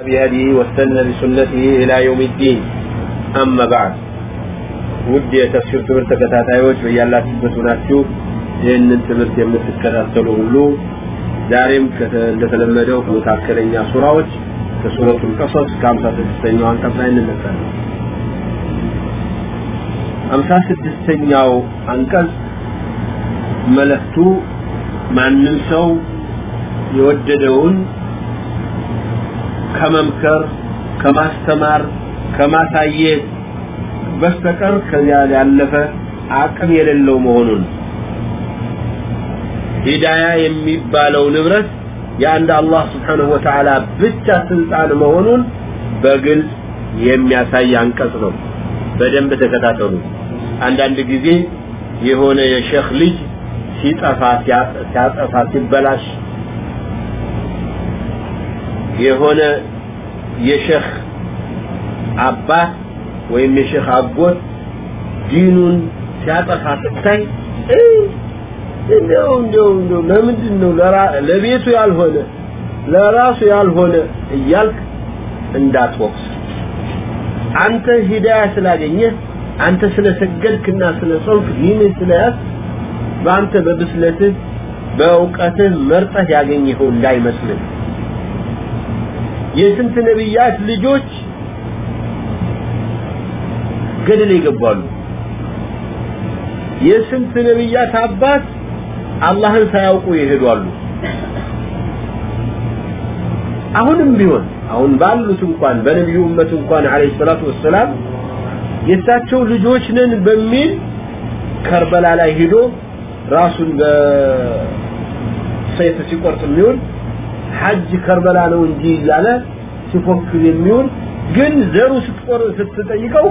بهديه واستنى بسنته إلى يوم الدين أما بعد ውድ የተፍሲር ትምህርት ተከታታዮች በያላችሁበት ሆናችሁ ይህንን ትምህርት የምትከታተሉ ሁሉ ዛሬም እንደተለመደው ከመካከለኛ ሱራዎች ከሱረቱል ቀሰስ ከሀምሳ ስድስተኛው አንቀጽ ላይ እንነሳለን ሀምሳ ስድስተኛው አንቀጽ መልእክቱ ማንም ሰው የወደደውን ከመምከር ከማስተማር ከማሳየት በስተቀር ከዚያ ያለፈ አቅም የሌለው መሆኑን። ሂዳያ የሚባለው ንብረት የአንድ አላህ ስብሓንሁ ወተዓላ ብቻ ስልጣን መሆኑን በግልጽ የሚያሳይ አንቀጽ ነው። በደንብ ተከታተሉ። አንዳንድ ጊዜ የሆነ የሸህ ልጅ ሲጠፋ ሲያጠፋ ሲበላሽ የሆነ የሸህ አባት ወይም የሸህ አጎት ዲኑን ሲያጠፋ ስታይ እንደው እንደው እንደው ለምንድን ነው ለቤቱ ያልሆነ ለራሱ ያልሆነ እያልክ እንዳትወቅስ። አንተ ሂዳያ ስላገኘህ አንተ ስለሰገድክና ስለጾምክ ዲንን ስለያዝ በአንተ በብስለትህ በእውቀትህ መርጠህ ያገኘኸው እንዳይመስልህ የስንት ነብያት ልጆች ገደል ይገባሉ የስንት ነብያት አባት አላህን ሳያውቁ ይሄዳሉ አሁንም ቢሆን አሁን ባሉት እንኳን በነቢዩ ኡመት እንኳን አለይሂ ሰላቱ ወሰላም የእሳቸው ልጆች ነን በሚል ከርበላ ላይ ሄዶ ራሱን በሰይፍ ሲቆርጥ የሚሆን ሐጅ ከርበላ ነው እንጂ እያለ ሲፎክር የሚሆን ግን ዘሩ ስትቆር ስትጠይቀው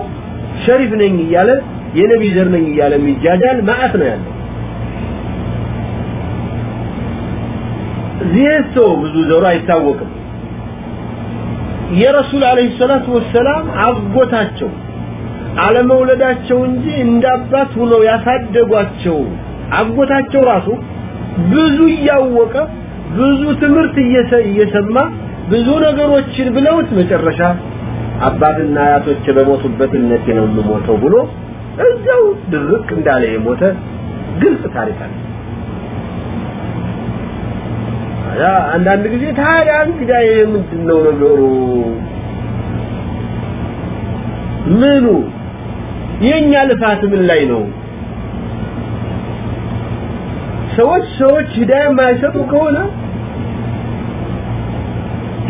ሸሪፍ ነኝ እያለ የነቢ ዘር ነኝ እያለ የሚጃጃል ማአት ነው ያለው። ይህ ሰው ብዙ ዘሩ አይታወቅም። የረሱል አለይሂ ሰላቱ ወሰላም አጎታቸው አለመውለዳቸው እንጂ እንዳባት ሆነው ያሳደጓቸው አጎታቸው ራሱ ብዙ እያወቀ ብዙ ትምህርት እየሰማ ብዙ ነገሮችን ብለውት መጨረሻ አባትና አያቶች በሞቱበት እነቴ ነው የምሞተው ብሎ እዛው ድርቅ እንዳለ የሞተ ግልጽ ታሪክ አለ። አንዳንድ ጊዜ ታዲያ እንግዲህ ምንድነው ነገሩ ምኑ? የኛ ልፋት ምን ላይ ነው ሰዎች ሰዎች ሂዳያ የማይሰጡ ከሆነ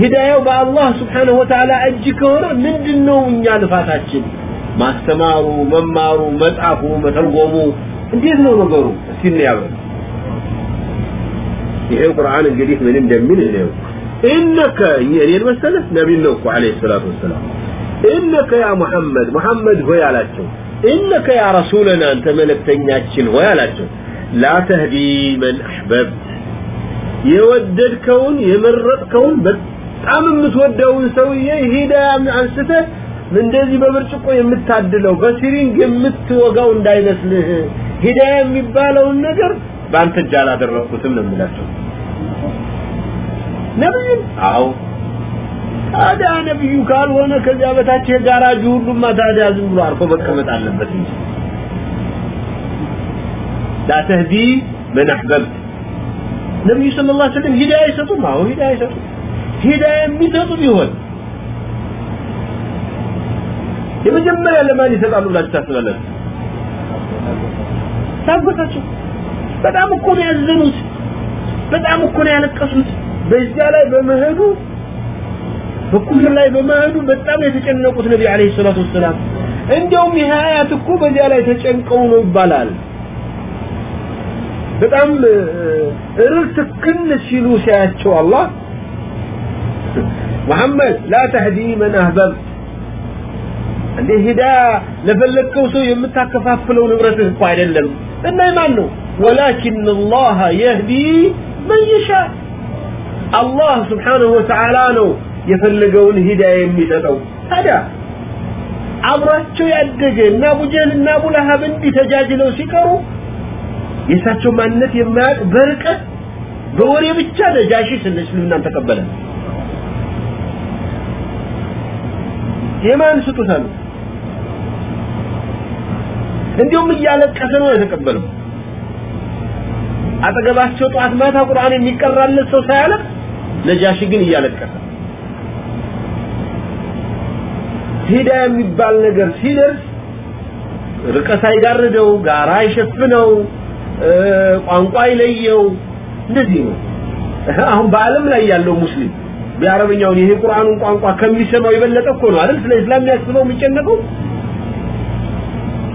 ሂዳያው በአላህ ስብሓንሁ ወተዓላ እጅ ከሆነ ምንድነው እኛ ልፋታችን? ማስተማሩ መማሩ መጻፉ መተርጎሙ እንዴት ነው ነገሩ? እስቲ እንያበል ይሄ ቁርአን እንግዲህ ምን እንደሚል ነው ኢነከ የኔን መሰለህ ነቢይ ነው እኮ አለይሂ ሰላቱ ወሰላም። ኢነከ ያ ሙሐመድ ሙሐመድ ሆይ አላቸው። ኢነከ ያ ረሱለና አንተ መልእክተኛችን ሆይ አላቸው ላ ተህዲ መን አሕበብት የወደድከውን የመረጥከውን በጣም የምትወደውን ሰውዬ ሂዳያ አንስተህ እንደዚህ በብርጭቆ የምታድለው በሲሪንግ የምትወጋው እንዳይመስልህ ሂዳያ የሚባለውን ነገር በአንተ እጅ አላደረኩትም ነው የሚላቸው ነብዩን? አዎ። ታዲያ ነብዩ ካልሆነ ከዚያ በታች የጋራጁ ሁሉማ ታዲያ ዝም ብሎ አርፎ መቀመጥ አለበት እንጂ لا تهدي من أحببت ነብዩ ሰለላሁ ዐለይሂ ወሰለም ሂዳያ አይሰጡም አዎ ሂዳያ አይሰጡም ሂዳያ የሚሰጡ ቢሆን የመጀመሪያ ለማን ይሰጣሉ ብላችሁ ታስባላችሁ ታጎታቸው በጣም እኮ ነው ያዘኑት በጣም እኮ ነው ያለቀሱት በዚያ ላይ በመሄዱ በኩፍር ላይ በመሄዱ በጣም የተጨነቁት ነቢ አለይሂ ሰላቱ ወሰላም እንዲያውም ይህ አያት እኮ በዚያ ላይ ተጨንቀው ነው ይባላል በጣም እርል ትክን ሲሉ ሲያያቸው አላህ መሐመድ ላ ተህዲ መን አህበብት እንዴ ሂዳያ ለፈለግከው ሰው የምታከፋፍለው ንብረትህ እኮ አይደለም እና ማን ነው ወላኪን አላህ የህዲ መን ይሻ አላህ ስብሓንሁ ወተዓላ ነው የፈለገውን ሂዳያ የሚሰጠው ታዲያ አብሯቸው ያደገ እና አቡጀህል እና አቡለሀብ እንዲህ ተጃጅለው ሲቀሩ የእሳቸው ማንነት የማያውቅ በርቀት በወሬ ብቻ ነጃሺ ስለ እስልምናን ተቀበለ። የማን ስጦታ እንዲሁም እያለቀሰ ነው የተቀበለው። አጠገባቸው ጧት ማታ ቁርአን የሚቀራለት ሰው ሳያለቅ ነጃሺ ግን እያለቀሰ። ሂዳ የሚባል ነገር ሲደርስ ርቀት አይጋርደው ጋራ አይሸፍነው ቋንቋ ይለየው እንደዚህ ነው አሁን በአለም ላይ ያለው ሙስሊም በአረበኛውን ይሄ ቁርአኑን ቋንቋ ከሚሰማው የበለጠ እኮ ነው አይደል ስለ እስላም የሚያስበው የሚጨነቀው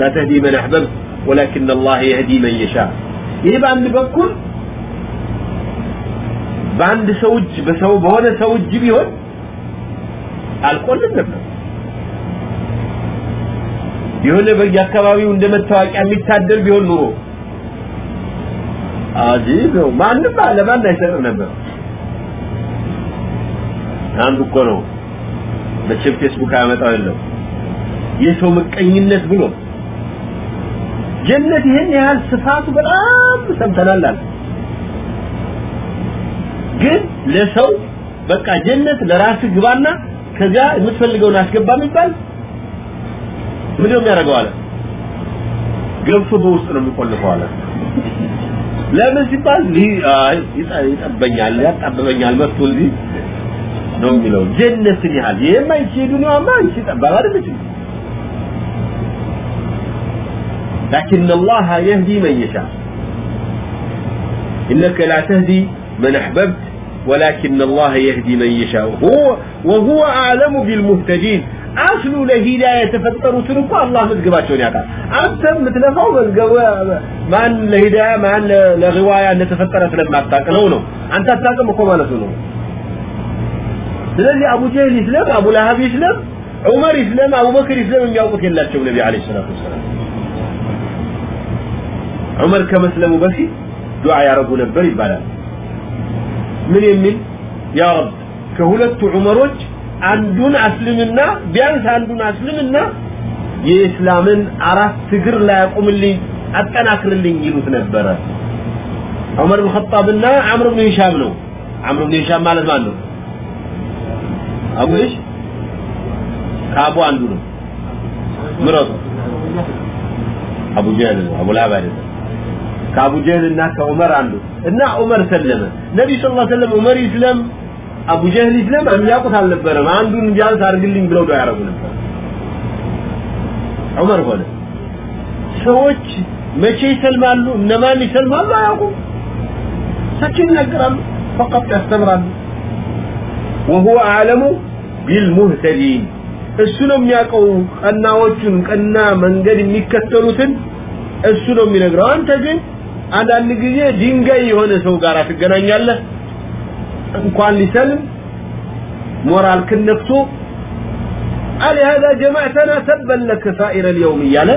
لا تهدي من أحببت ولكن الله يهدي من يشاء ይህ በአንድ በኩል በአንድ ሰው እጅ በሰው በሆነ ሰው እጅ ቢሆን አልቆልን ነበር የሆነ በየአካባቢው እንደ መታወቂያ የሚታደል ቢሆን ኑሮ አጂብ ነው። ማንም ለማን አይሰጥም ነበር። አንዱ እኮ ነው። መቼም ፌስቡክ አያመጣው የለም። የሰው ምቀኝነት ብሎ ጀነት ይሄን ያህል ስፋቱ በጣም ሰምተናል አለ። ግን ለሰው በቃ ጀነት ለራስ ግባና ከዛ የምትፈልገውን አስገባ የሚባል ምን ነው የሚያደርገው አለ? ገብቶ በውስጥ ነው የሚቆልፈው አለ ለምን ሲባል ይጠበኛል ያጣበበኛል መጥቶ እዚህ ነው የሚለው ጀነትን ያህል የማይቼ ዱንያማ አንቺ ጠባብ አይደለችም لكن الله يهدي من يشاء إنك لا تهدي من أحببت ولكن الله يهدي من يشاء هو وهو أعلم بالمهتدين أصلوا لهداية تفتر وسنكو الله مزقبا شون يعقل أنت متنفعه مزقبا ما أن لهداية ما أن لغواية أن تفتر أسلت ما تتاكلونه أنت تتاكل مقوم على لذلك أبو جهل يسلم أبو لهب يسلم عمر يسلم أبو بكر يسلم من يوقف إلا شو نبي عليه الصلاة والسلام. عمر كما سلم بسي دعا يا رب نبري بلا من يمين؟ يا رب. كهولت عمروش አንዱን አስልምና ቢያንስ አንዱን አስልምና የእስላምን አራት እግር ላይ አቁምልኝ አጠናክርልኝ ይሉት ነበረ። ዑመር ብን ኸጣብና አምር ብን ሂሻም ነው። አምር ብን ሂሻም ማለት ማን ነው? አቡ እሺ ከአቡ አንዱ ነው። ምረጡ። አቡ ጀህል ነው። አቡ ለሀብ አይደለም። ከአቡ ጀህል እና ከዑመር አንዱ። እና ዑመር ሰለመ። ነቢ ስ ላ ሰለም ዑመር ይስለም አቡ ጀህል ኢስላም የሚያውቁት አልነበረም። አንዱን ቢያንስ አድርግልኝ ብለው ነው ያደረጉ ነበር። ዑመር ሆነ ሰዎች መቼ ይሰልማሉ፣ እነማን ይሰልማሉ አያውቁም። ሰችን ይናገራሉ፣ ፈቀጥ ያስተምራሉ። ወሁወ አዕለሙ ቢልሙህተዲን እሱ ነው የሚያውቀው ቀናዎቹን ቀና መንገድ የሚከተሉትን እሱ ነው የሚነግረው። አንተ ግን አንዳንድ ጊዜ ድንጋይ የሆነ ሰው ጋር ትገናኛለህ እንኳን ሊሰልም ሞራል ክነክቶ قال هذا جمعتنا سبا لك سائر اليوم እያለ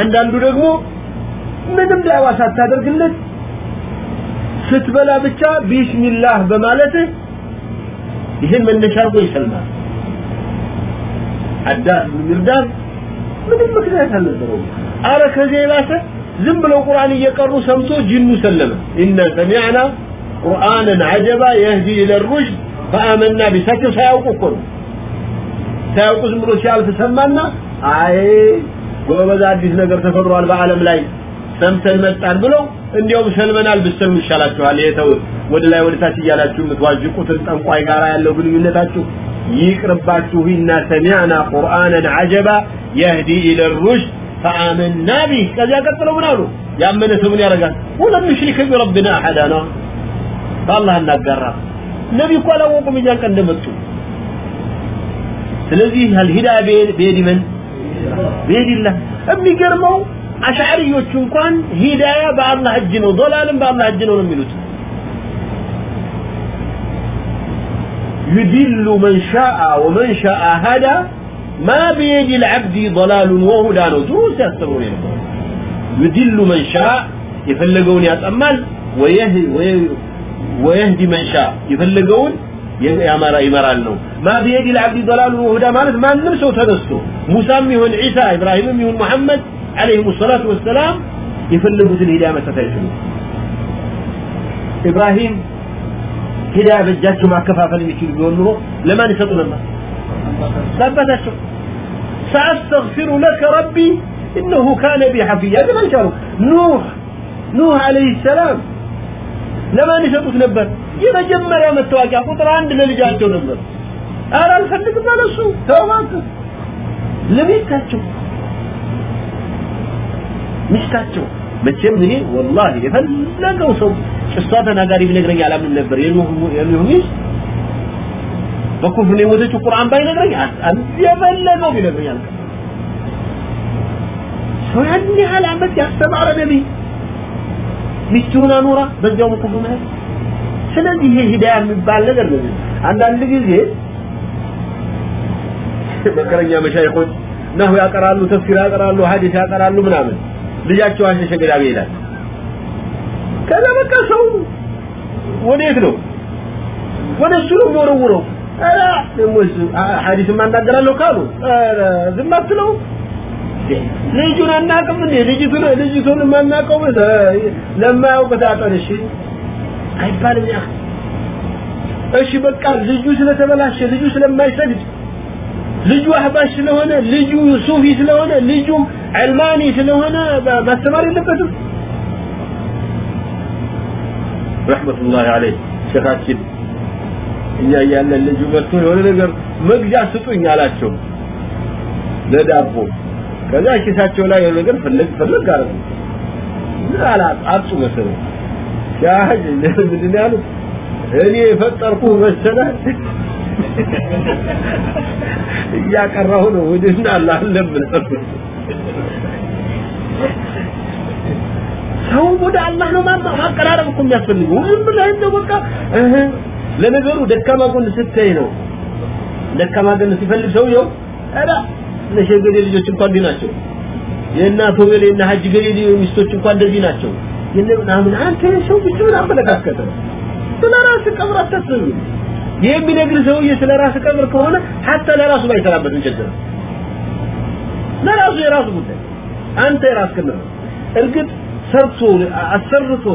አንዳንዱ ደግሞ ምንም ዳዋ ሳታደርግለት ስትበላ ብቻ ቢስሚላህ በማለት ይህን መነሻ አድርጎ ይሰልማል። አዳስ ምርዳስ ምንም ምክንያት አልነበረው አረ ከዚህ የባሰ ዝም ብለው ቁርአን እየቀሩ ሰምቶ ጅኑ ሰለመ። ኢና ሰሚዕና ቁርአንን አጀባ የህዲ ኢለ ሩሽድ ፈአመና ቢሳቸው ሳያውቁ እኮ ነው ሳያውቁ ዝም ብሎ ሲያልፍ ሰማና አይ ጎበዝ አዲስ ነገር ተፈጥሯል በአለም ላይ ሰምተን መጣን ብለው እንዲያውም ሰልመናል ብትሰሙ ይሻላችኋል የተው ወደ ላይ ወደ ታች እያላችሁ የምትዋጅቁትን ጠንቋይ ጋር ያለው ግንኙነታችሁ ይቅርባችሁ ኢና ሰሚዕና ቁርአንን አጀባ የህዲ ኢለ ሩሽድ ፈአመና ቢህ ከዚያ ቀጥለው ምን አሉ ያመነ ሰው ምን ያደርጋል ወለም ዩሽሪክ ቢረብና አሐዳ ነው በአላህ እናጋራ ነቢ እኮ አላወቁም እኛን ቀን እንደመጡ ስለዚህ አልሂዳያ በየድ መን በየድላህ የሚገርመው አሻዕሪዮቹ እንኳን ሂዳያ በአላህ እጅ ነው ዶላልም በአላህ እጅ ነው የሚሉት يدل من شاء ومن شاء هدى ما بيد العبد ضلال وهدى ነው دروس ያስተምሩ ነበር يدل من شاء የፈለገውን ያጠማል ويهدي ويهدي من شاء. يفلقون يا مرا يمرا لهم. ما بيدي العبد ضلال وهدى ما لم نمسه تنسته موسى من عيسى إبراهيم من محمد عليهم الصلاة والسلام يفلقوا في الهداية ما تتعلم إبراهيم هدى بجاته مع كفافة لمشير بيونه لما نسطوا لما. لبتاته سأستغفر لك ربي إنه كان بي حفيا هذا ما نوح نوح عليه السلام ለማን ይሰጡት ነበር? የመጀመሪያ መታወቂያ ቁጥር አንድ ለልጃቸው ነበር። ኧረ አልፈልግም አለሱ። ተዋክ ለሚስታቸው። ሚስታቸው። መቼም እኔ ወላሂ የፈለገው ሰው ጭሷ ተናጋሪ ቢነግረኝ አላምንም ነበር። የኑህ ሚስት በኩፍር ነው የሞተችው። ቁርአን ባይነግረኝ የፈለገው ቢነግረኝ አልቀ ሰው ያን ያህል ዓመት ያስተማረ ነቢይ ሚስቱን አኖራ በዚያው ኩፍር ማለት። ስለዚህ ይሄ ሂዳያ የሚባል ነገር ነው። አንዳንድ ጊዜ መከረኛ መሻይኾች ነሁ ያቀራሉ ተፍሲር ያቀራሉ ሐዲስ ያቀራሉ ምናምን። ልጃቸው አሸሸ ገዳሜ ይላል። ከዛ በቃ ሰው ወዴት ነው? ወደ እሱ ነው የሚወረውረው። ኧረ ደሞስ ሐዲስ ማናገራለሁ ካሉ ዝም አትለው ልጁን አናውቅም እንዴ ልጅቱን ልጅቱን የማናውቀው ለማያውቅ ታጠን እሺ አይባልም ያ እሺ በቃ ልጁ ስለተበላሸ ልጁ ስለማይሰግድ ልጁ አህባሽ ስለሆነ ልጁ ሱፊ ስለሆነ ልጁ ዕልማኒ ስለሆነ ማስተማር የለበትም ረሕመቱላሂ አለይህ ሸኻችን እኛ እያለን ልጁ መጥቶ የሆነ ነገር መግዣ ስጡኝ አላቸው ለዳቦ ከዛ ኪሳቸው ላይ የሆነ ነገር ፍለግ ፍለግ አረጉ አላት? አጡ መሰለኝ። ሻህ ምንድን ያሉት? እኔ የፈጠርኩ መሰለ እያቀራሁ ነው። ወደና አላለም ሰው ወደ አላህ ነው ማቀራረብ እኮ የሚያስፈልገው። ዝም ብለህ እንደው በቃ ለነገሩ ደካማ ጎን ስታይ ነው። ደካማ ጎን ሲፈልግ ሰውየው ኧረ ለሸገዴ ልጆች እንኳን እንዲህ ናቸው። የእናቶ ገሌ እና ሀጅ ገሌ ሚስቶች እንኳን እንደዚህ ናቸው። የነ አንተ ሰው ብቻ አመለካከተ። ስለ ቀብር አታስብ የሚነግር ሰውዬ ስለ ቀብር ከሆነ ሀታ ለራሱ ባይሰራበት እንችላለን ለራሱ የራሱ ጉዳይ። አንተ የራስ ነው። እርግጥ ሰርቶ አሰርቶ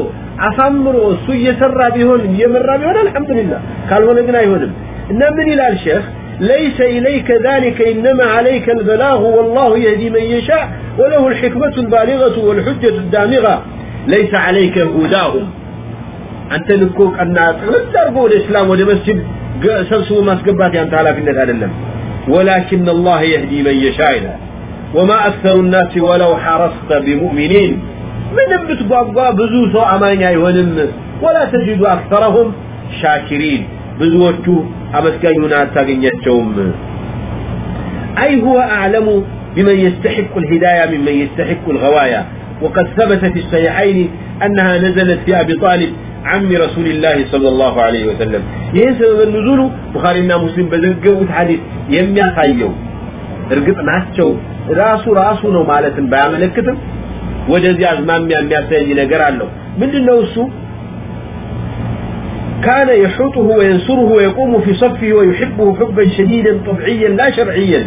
አሳምሮ እሱ እየሰራ ቢሆን እየመራ ቢሆን አልহামዱሊላህ ካልሆነ ግን አይሆንም። እና ምን ይላል ሼክ ليس إليك ذلك إنما عليك البلاغ والله يهدي من يشاء وله الحكمة البالغة والحجة الدامغة. ليس عليك هداهم. أنت نكوك أن تربو الإسلام ولمسجد سلسوا ما سقباتي أنت على فينا هذا ولكن الله يهدي من يشاء إلى. وما أكثر الناس ولو حرصت بمؤمنين. من بتقوى بزوسو أمان ولا تجد أكثرهم شاكرين. بزوجته ብዙዎቹ አመስጋኝ ሆነ አታገኛቸውም أي هو أعلم بمن يستحق الهداية ممن يستحق الغواية وقد ثبت في الصحيحين أنها نزلت في أبي طالب عم رسول الله صلى الله عليه وسلم ይህን ሰበብ ንዙሉ ቡኻሪና ሙስሊም በዘገቡት ሐዲስ የሚያሳየው እርግጥ ናቸው ራሱ ራሱ ነው ማለትን ባያመለክትም ወደዚህ አዝማሚያ የሚያሳይ ነገር አለው ምንድነው እሱ كان يحوطه وينصره ويقوم في صفه ويحبه حبا شديدا طبعيا لا شرعيا.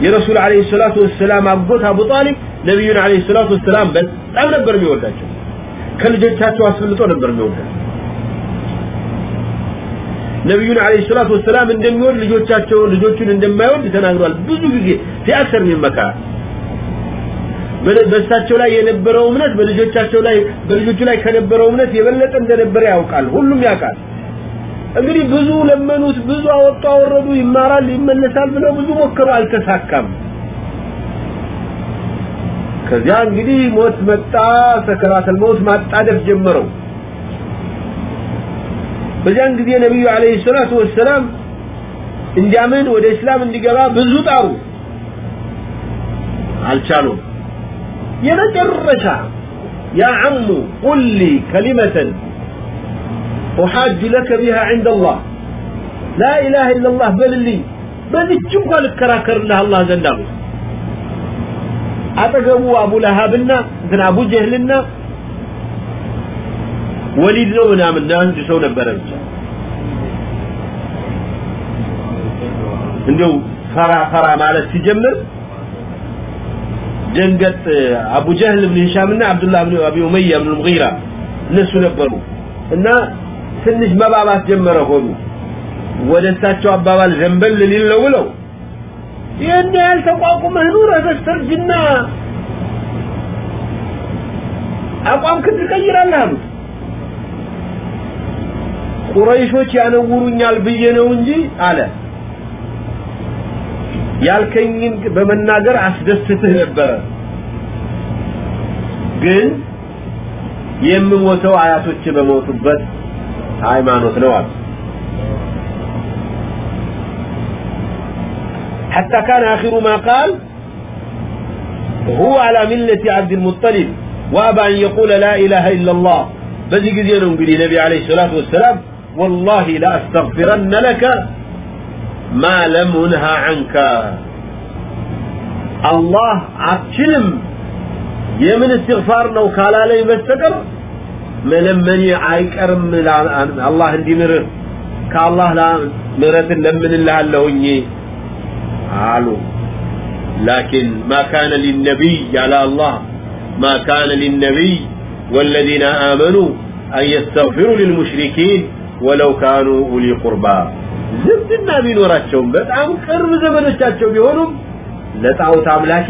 يا رسول عليه الصلاة والسلام أبوتها أبو طالب نبينا عليه الصلاة والسلام بس أم نبر ميولاك كان جيتات واسفلتو نبر ميولاك نبينا عليه الصلاة والسلام اندم يول لجوتشاتشو لجوتشو اندم ميول لتناغروال بزو جيجي في أكثر من مكان. በእሳቸው ላይ የነበረው እምነት በልጆቻቸው ላይ በልጆቹ ላይ ከነበረው እምነት የበለጠ እንደነበረ ያውቃል ሁሉም ያውቃል። እንግዲህ ብዙ ለመኑት ብዙ አወጡ አወረዱ ይማራል ይመለሳል ብለው ብዙ ሞከሩ አልተሳካም። ከዚያ እንግዲህ ሞት መጣ ሰከራተል ሞት ማጣደፍ ጀመረው። በዚያን ጊዜ ነብዩ አለይሂ ሰላቱ ወሰላም እንዲያምን ወደ እስላም እንዲገባ ብዙ ጣሩ። አልቻሉም የመጨረሻ يا عم قل لي كلمة أحاج لك بها عند الله لا إله إلا الله بل لي بل تشوف الكراكر لها الله زندابه አጠገቡ አቡ ለሃብና እንትን አቡ ጀህልና ወሊድ ነው ምናምን አንድ ሰው ነበረ ብቻ እንደው ፈራ ፈራ ማለት ሲጀምር ደንገጥ አቡ ጀህል ብን ሂሻምና አብዱላህ ብን አቢ ኡመያ ብን ሙጊራ እነሱ ነበሩ። እና ትንሽ መባባት ጀመረ ሆኑ። ወደ እሳቸው አባባል ዘንበል ሊል ነው ብለው ይህን ያህል ተቋቁመህ ኑረህ በስተርጅና አቋም ትቀይራለህ አሉት። ቁረይሾች ያነውሩኛል ብዬ ነው እንጂ አለ ያልከኝን በመናገር አስደስትህ ነበረ ግን የምሞተው አያቶች በሞቱበት ሃይማኖት ነው አለ حتى كان آخر ما قال هو على ملة عبد المطلب وأبى أن يقول لا إله إلا الله بذي قزينا نقول النبي عليه الصلاة والسلام والله لا أستغفرن لك ما لم أنهى عنك. الله عتشلم يمن استغفار نو قال لي مستقر من من يعيكرم الله اندي مر. كالله لا مرت لمن الله اللهني قالوا لكن ما كان للنبي على الله. ما كان للنبي والذين آمنوا أن يستغفروا للمشركين ولو كانوا أولي قربى. ዝምድና ቢኖራቸውም በጣም ቅርብ ዘመዶቻቸው ቢሆኑም ለጣዖት አምላኪ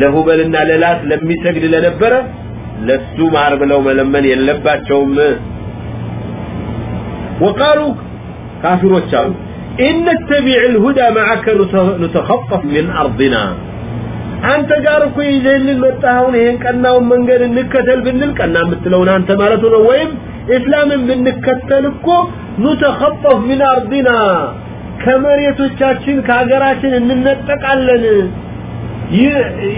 ለሁበልና ለላት ለሚሰግድ ለነበረ ለሱ ማር ብለው መለመን የለባቸውም ወቃሉ ካፊሮች አሉ إن نتبع الهدى معك نتخطف من أرضنا አንተ ጋር እኮ ይዘህልን መጣኸውን ይሄን ቀናውን መንገድ እንከተል ብንል ቀና የምትለውን አንተ ማለቱ ነው ወይም እስላምን ብንከተል እኮ ኑተኸጠፍ ሚን አርዲና ከመሬቶቻችን ከሀገራችን እንነጠቃለን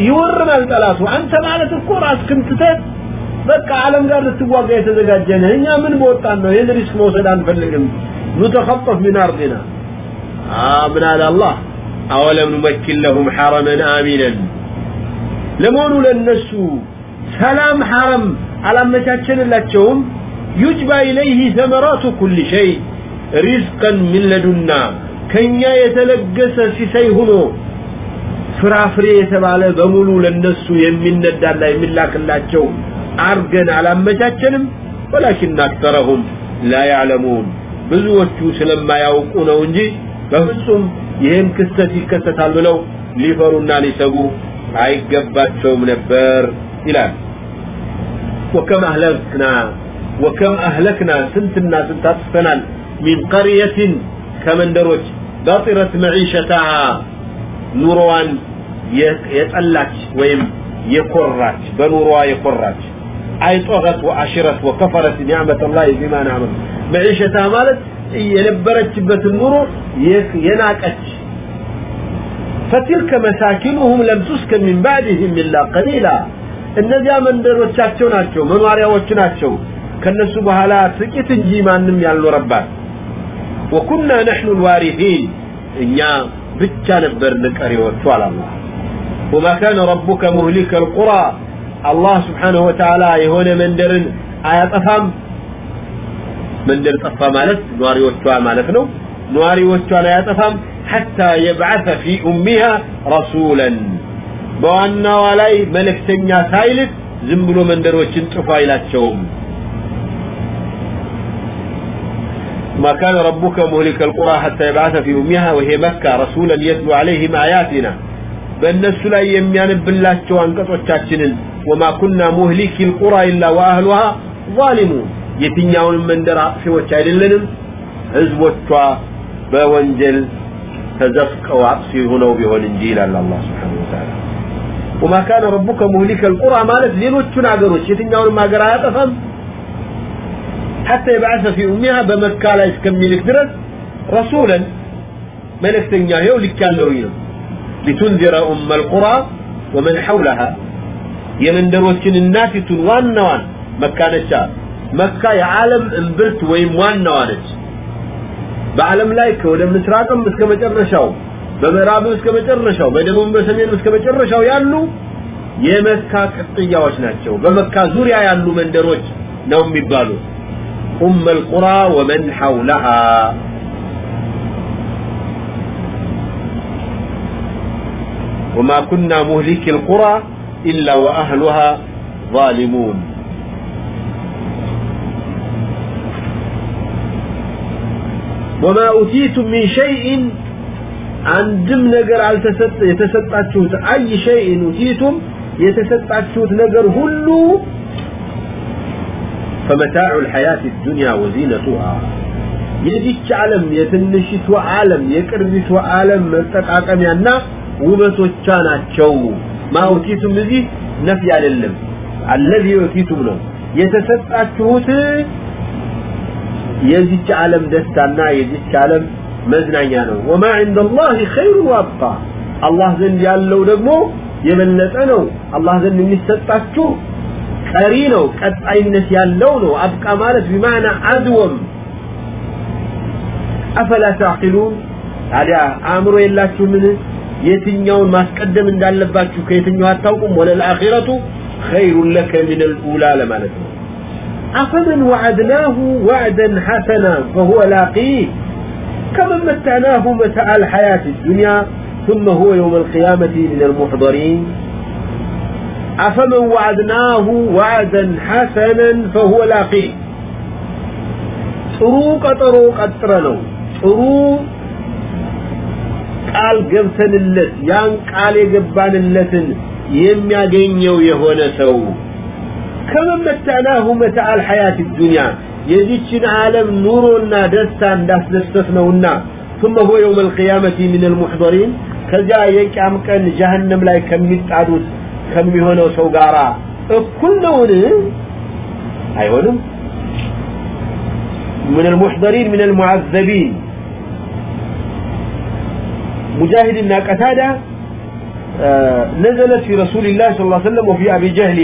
ይወርናል ጠላቱ አንተ ማለት እኮ ራስክን ትተህ በቃ ዓለም ጋር ልትዋጋ የተዘጋጀ ነህ እኛ ምን በወጣን ነው ይህን ሪስክ መውሰድ አንፈልግም ኑተኸጠፍ ሚን አርዲና من على الله أولم نمكن لهم حرما آمنا ለመሆኑ ለነሱ ሰላም ሐረም አላመቻቸንላቸውም? يجبى إليه ثمرات كل شيء رزقا من ከኛ የተለገሰ ሲሳይ ሆኖ ፍራፍሬ የተባለ በሙሉ ለነሱ የሚነዳላ የሚላክላቸው አርገን አላመቻቸንም? ወላኪን አክተረሁም ላ ያዕለሙን። ብዙዎቹ ስለማያውቁ ነው እንጂ በፍጹም ይህን ክስተት ይከሰታል ብለው ሊፈሩና ሊሰጉ አይገባቸውም ነበር ይላል። ወከም አህለክና ወከም አህለክና ስንትና ስንት አጥፍተናል? ሚን ቀርየትን ከመንደሮች ባጢረት መዒሸታሃ ኑሮዋን የጠላች ወይም የኮራች በኑሮዋ የኮራች። አይጦኸት ወአሽረት ወከፈረት ኒዕመት ላህ ቢማ ናዕመል መዒሸታ ማለት የነበረችበትን ኑሮ የናቀች فتلك مساكنهم لم تسكن من بعدهم إلا قليلا እነዚያ መንደሮቻቸው ናቸው መኖሪያዎች ናቸው ከነሱ በኋላ ጥቂት እንጂ ማንም ያልኖረባት ወኩና ነሕኑ ልዋሪፊን እኛ ብቻ ነበርን ቀሪዎቹ አላላ وما كان ربك مهلك القرى الله سبحانه وتعالى የሆነ መንደርን አያጠፋም መንደር ጠፋ ማለት ኗሪዎቿ ማለት ነው ኗሪዎቿን አያጠፋም حتى يبعث في أمها رسولا በዋናዋ ላይ መልእክተኛ ሳይልክ ዝም ብሎ መንደሮችን ጥፉ አይላቸውም ما كان ربك مهلك القرى حتى يبعث في أمها وهي مكة رسولا يتلو عليهم آياتنا በእነሱ ላይ የሚያነብላቸው አንቀጾቻችንን وما كنا مهلك القرى إلا وأهلها ظالمون የትኛውንም መንደር አጥፊዎች አይደለንም ህዝቦቿ በወንጀል ተዘፍቀው አጥፊ ሆነው ቢሆን እንጂ ይላል አላህ Subhanahu Wa Ta'ala وما كان ربك مهلك القرى ማለት ሌሎቹን ሀገሮች የትኛውንም ሀገር አያጠፋም حتى يبعث في أمها بمكة لا يسكملك درس رسولا ملكتنيا يو لك ያለው ነው لتنذر أم القرى ومن حولها የመን ደሮችን እናቲቱን ዋናዋን መካ ነች መካ የዓለም እምብርት ወይም ዋናዋ ነች በዓለም ላይ ከወደ ምስራቅም እስከ መጨረሻው በምዕራብም እስከ መጨረሻው በደቡብም በሰሜንም እስከ መጨረሻው ያሉ የመካ ቅጥያዎች ናቸው በመካ ዙሪያ ያሉ መንደሮች ነው የሚባሉት ኡም አልቁራ ወመን ሐውለሃ وما كنا مهلك القرى إلا وأهلها ظالمون ወማ ኡቲቱም ሚን ሸይኢን አንድም ነገር አልተሰጠ የተሰጣችሁት አይ ሸይኢን ኡቲቱም የተሰጣችሁት ነገር ሁሉ فمتاع الحياة الدنيا وزينتها የዚች ዓለም የትንሽቱ ዓለም የቅርቢቱ ዓለም መጠቃቀሚያና ውበቶቿ ናቸው ማውቲቱም እዚህ ነፊ አይደለም አለዚ ዩቲቱም ነው የተሰጣችሁት የዚች ዓለም ደስታና የዚች ዓለም መዝናኛ ነው ወማ عند الله خير وابقى አላህ ዘንድ ያለው ደግሞ የበለጠ ነው አላህ ዘንድ የሚሰጣችሁ ቀሪ ነው ቀጣይነት ያለው ነው አብቃ ማለት بمعنى አድወም أفلا تعقلون ታዲያ አእምሮ የላችሁምን የትኛውን ማስቀደም እንዳለባችሁ ከየትኛው አታውቁም ወለል አኺረቱ خير لك من الأولى ለማለት ነው أفمن وعدناه وعدا حسنا فهو لاقيه كمن متعناه متاع الحياة الدنيا ثم هو يوم القيامة من المحضرين أفمن وعدناه وعدا حسنا فهو لاقيه ጥሩ ቀጠሮ ቀጥረ ነው ጥሩ ቃል ገብተንለት ያን ቃል የገባንለትን የሚያገኘው የሆነ ሰው ከመመታናሁ መታዕ አልሐያት ዱንያ የዚችን ዓለም ኑሮና ደስታ እንዳስደሰት ነውና ثم هو يوم القيامة من المحضرين ከዚያ የቂያም ቀን ጀሀነም ላይ ከሚጣዱት ከሚሆነው ሰው ጋራ እኩል ነውን አይሆንም من المحضرين من المعذبين مجاهد بن قتادة نزلت في رسول الله صلى الله عليه وسلم وفي أبي جهل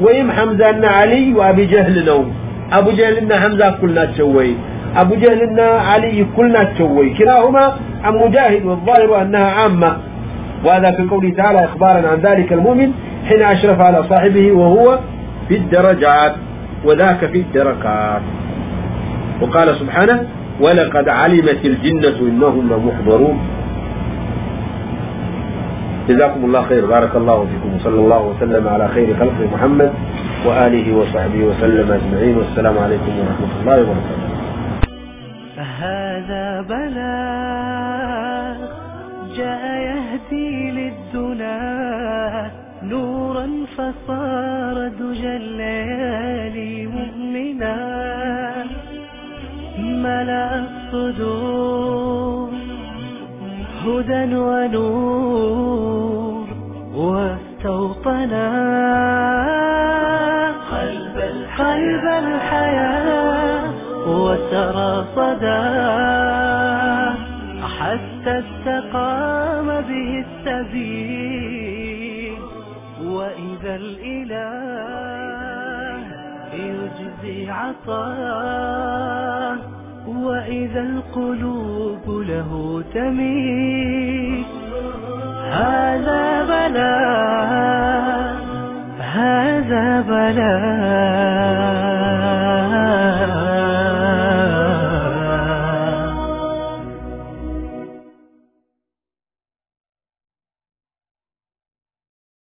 ويم حمزة أن علي وأبي جهل نو أبو جهل أن حمزة كلنا تشوي أبو جهل أن علي كلنا تشوي كلاهما عن مجاهد والظاهر أنها عامة وهذا في قوله تعالى إخبارا عن ذلك المؤمن حين أشرف على صاحبه وهو في الدرجات وذاك في الدركات وقال سبحانه ولقد علمت الجنة إنهم لمحضرون جزاكم الله خير. بارك الله فيكم. وصلى الله وسلم على خير خلق محمد وآله وصحبه وسلم أجمعين. والسلام عليكم ورحمة الله وبركاته. هذا بلاغ جاء يهدي للدنا نورا فصار دجى الليالي مؤمنا. ملأ الصدور هدى ونور واستوطنا. قلب قلب الحياة وسرى صدى. حتى استقام به السبيل وإذا الإله يجزي عطاه وإذا القلوب له تميل هذا بلاء هذا بلاء